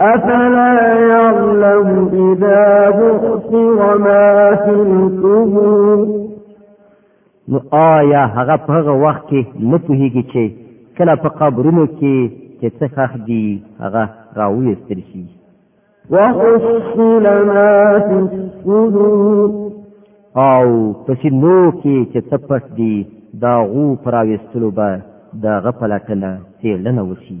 أفلا يعلم إذا بؤثر ما في القبور نو آیا هغه په هغه وخت کې نه پوهیږي چې کله په قبرونو کې چې څه خخ دي هغه راوېستل شي وحصل ما في الصدور او په سینو کې چې څه پټ دي دا غو پراوېستلو به د غپلټنه څېړنه وشي